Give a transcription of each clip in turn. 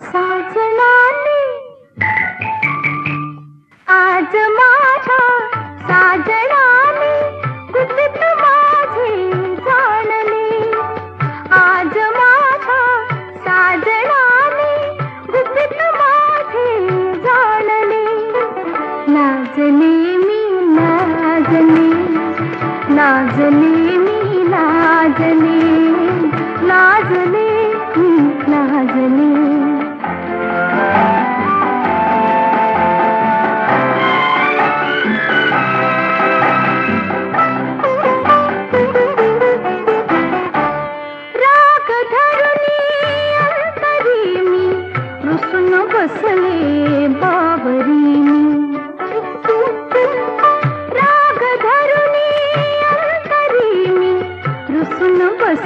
साजनाने आज माझ्या साजना नाजले मी नाजले नाजले मी नाजले राग धरुनी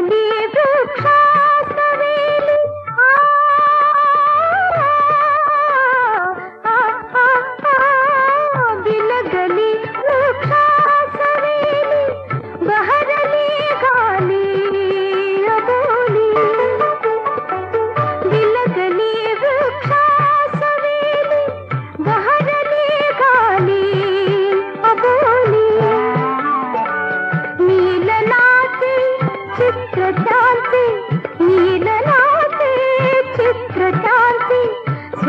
लिए धोखा।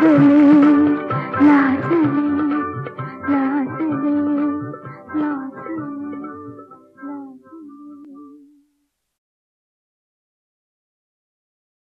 जले ना जले